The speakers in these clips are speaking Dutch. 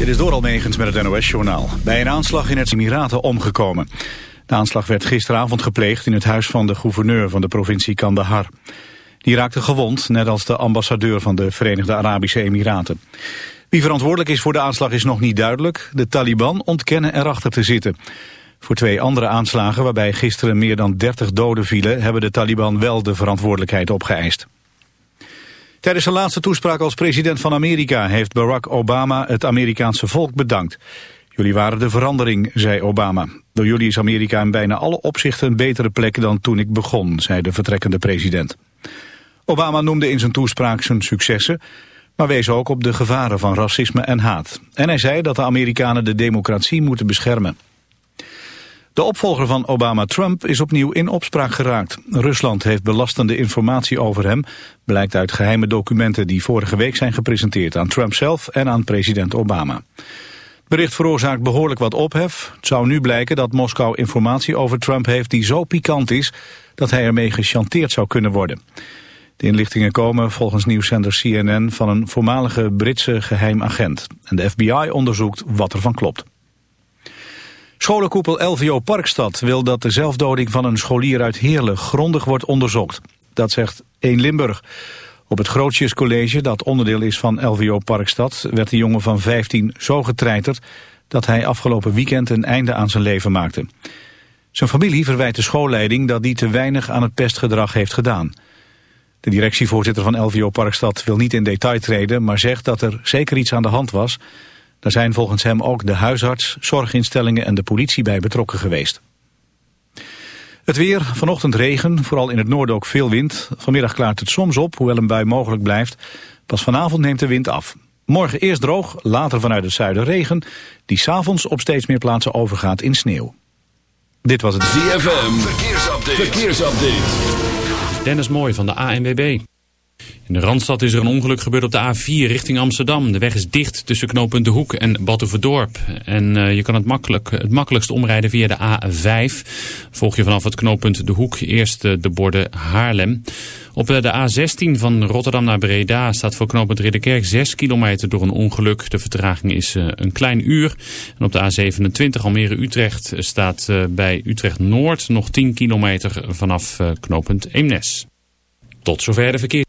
Dit is door Almegens met het NOS-journaal. Bij een aanslag in het Emiraten omgekomen. De aanslag werd gisteravond gepleegd in het huis van de gouverneur van de provincie Kandahar. Die raakte gewond, net als de ambassadeur van de Verenigde Arabische Emiraten. Wie verantwoordelijk is voor de aanslag is nog niet duidelijk. De Taliban ontkennen erachter te zitten. Voor twee andere aanslagen waarbij gisteren meer dan 30 doden vielen... hebben de Taliban wel de verantwoordelijkheid opgeëist. Tijdens zijn laatste toespraak als president van Amerika... heeft Barack Obama het Amerikaanse volk bedankt. Jullie waren de verandering, zei Obama. Door jullie is Amerika in bijna alle opzichten een betere plek dan toen ik begon, zei de vertrekkende president. Obama noemde in zijn toespraak zijn successen, maar wees ook op de gevaren van racisme en haat. En hij zei dat de Amerikanen de democratie moeten beschermen. De opvolger van Obama, Trump, is opnieuw in opspraak geraakt. Rusland heeft belastende informatie over hem, blijkt uit geheime documenten die vorige week zijn gepresenteerd aan Trump zelf en aan president Obama. bericht veroorzaakt behoorlijk wat ophef. Het zou nu blijken dat Moskou informatie over Trump heeft die zo pikant is dat hij ermee gechanteerd zou kunnen worden. De inlichtingen komen volgens nieuwszender CNN van een voormalige Britse geheim agent. En de FBI onderzoekt wat er van klopt. Scholenkoepel LVO Parkstad wil dat de zelfdoding van een scholier uit Heerlen grondig wordt onderzocht. Dat zegt 1 Limburg. Op het Grootjescollege, dat onderdeel is van LVO Parkstad, werd de jongen van 15 zo getreiterd dat hij afgelopen weekend een einde aan zijn leven maakte. Zijn familie verwijt de schoolleiding dat die te weinig aan het pestgedrag heeft gedaan. De directievoorzitter van LVO Parkstad wil niet in detail treden, maar zegt dat er zeker iets aan de hand was daar zijn volgens hem ook de huisarts, zorginstellingen en de politie bij betrokken geweest. Het weer, vanochtend regen, vooral in het noorden ook veel wind. Vanmiddag klaart het soms op, hoewel een bui mogelijk blijft. Pas vanavond neemt de wind af. Morgen eerst droog, later vanuit het zuiden regen... die s'avonds op steeds meer plaatsen overgaat in sneeuw. Dit was het ZFM, verkeersupdate. verkeersupdate. Dennis Mooi van de ANWB. In de Randstad is er een ongeluk gebeurd op de A4 richting Amsterdam. De weg is dicht tussen knooppunt De Hoek en Batuverdorp. En uh, je kan het, makkelijk, het makkelijkst omrijden via de A5. Volg je vanaf het knooppunt De Hoek eerst uh, de borden Haarlem. Op uh, de A16 van Rotterdam naar Breda staat voor knooppunt Ridderkerk 6 kilometer door een ongeluk. De vertraging is een klein uur. En op de A27 Almere-Utrecht staat bij Utrecht-Noord nog 10 kilometer vanaf knooppunt Eemnes. Tot zover de verkeer.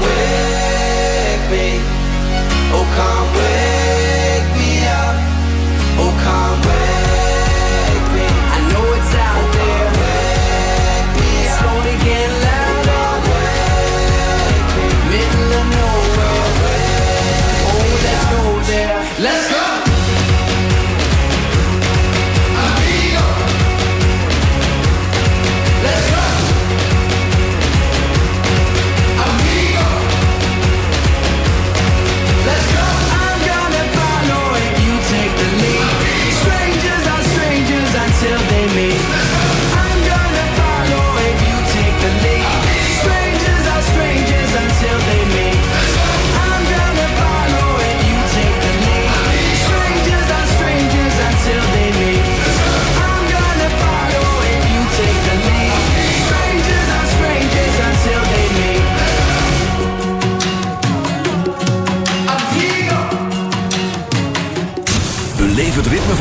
away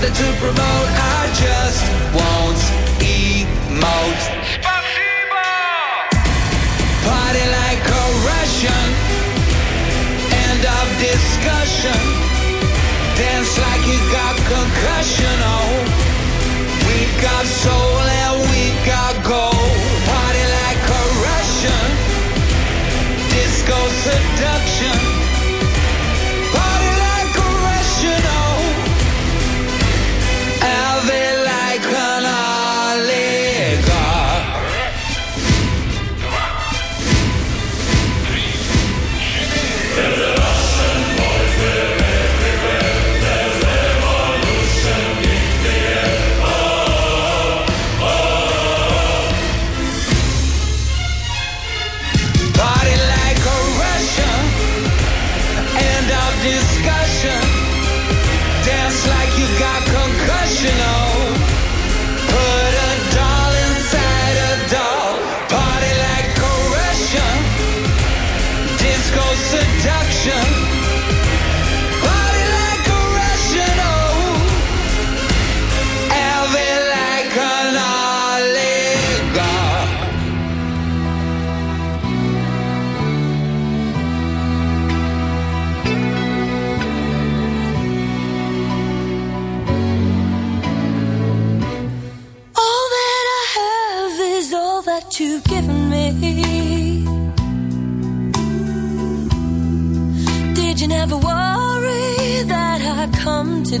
something to promote. I just won't emote. Spasibo! Party like a Russian. End of discussion. Dance like you got concussion.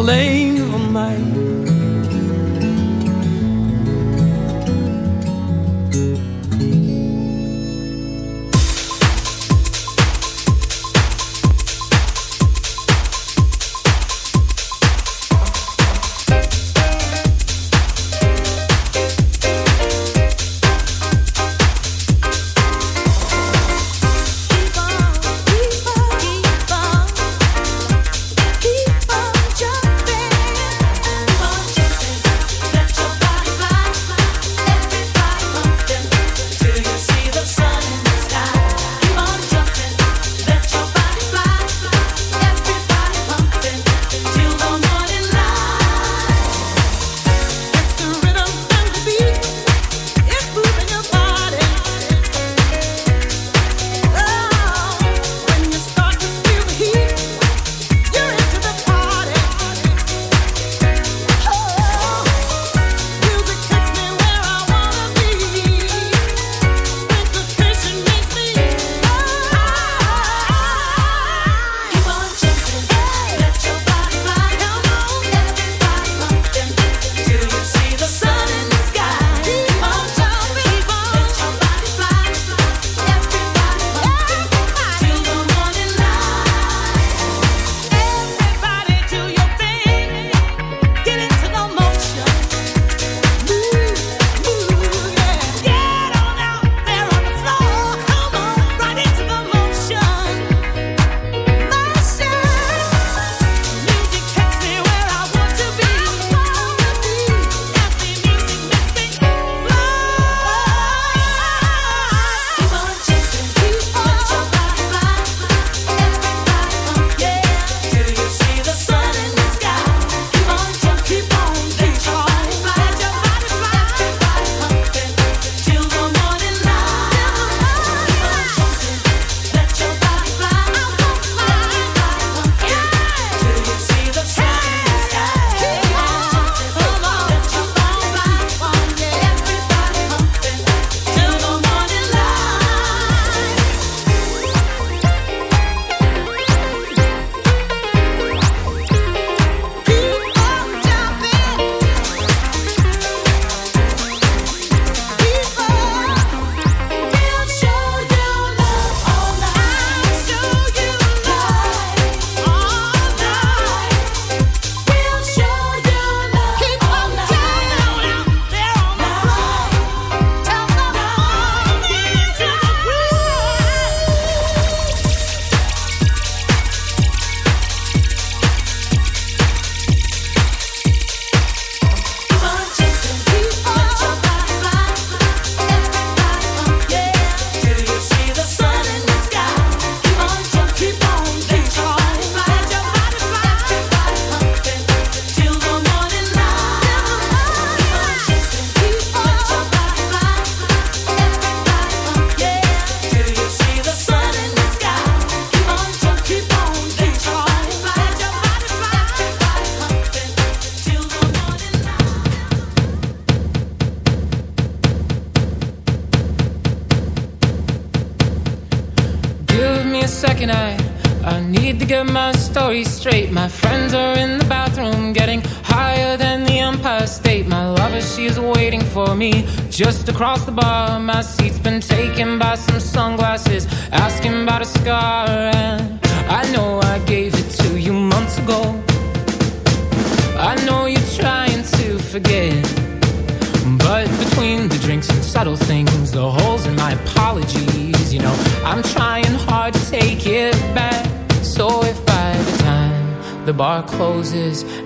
Alleen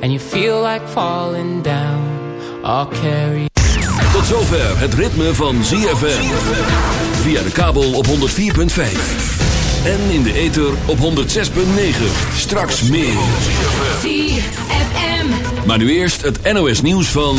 and you feel like falling down, I'll carry Tot zover het ritme van ZFM. Via de kabel op 104.5. En in de ether op 106.9. Straks meer. ZFM. Maar nu eerst het NOS nieuws van...